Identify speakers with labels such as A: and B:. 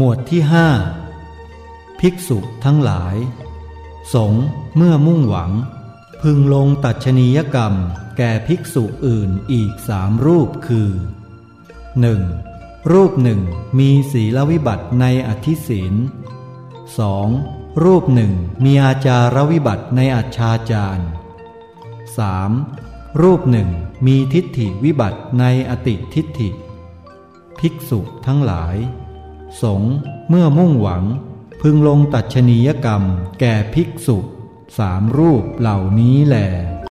A: หมวดที่ห้าภิกษุทั้งหลาย สงเมื่อมุ่งหวัง พึงลงตัชนียกรรมแก่ภิกษุอื่นอีกสามรูปคือ 1. รูปหนึ่งมีศีลวิบัติในอธิศีล 2. รูปหนึ่งมีอาจารวิบัติในอัจฉาจาร 3. รูปหนึ่งมีทิฏฐิวิบัติในอติทิฏฐิ ภิกษุทั้งหลาย สงเมื่อมุ่งหวัง พึงลงตัดชนียกรรม แก่ภิกษุสามรูปเหล่านี้แหละ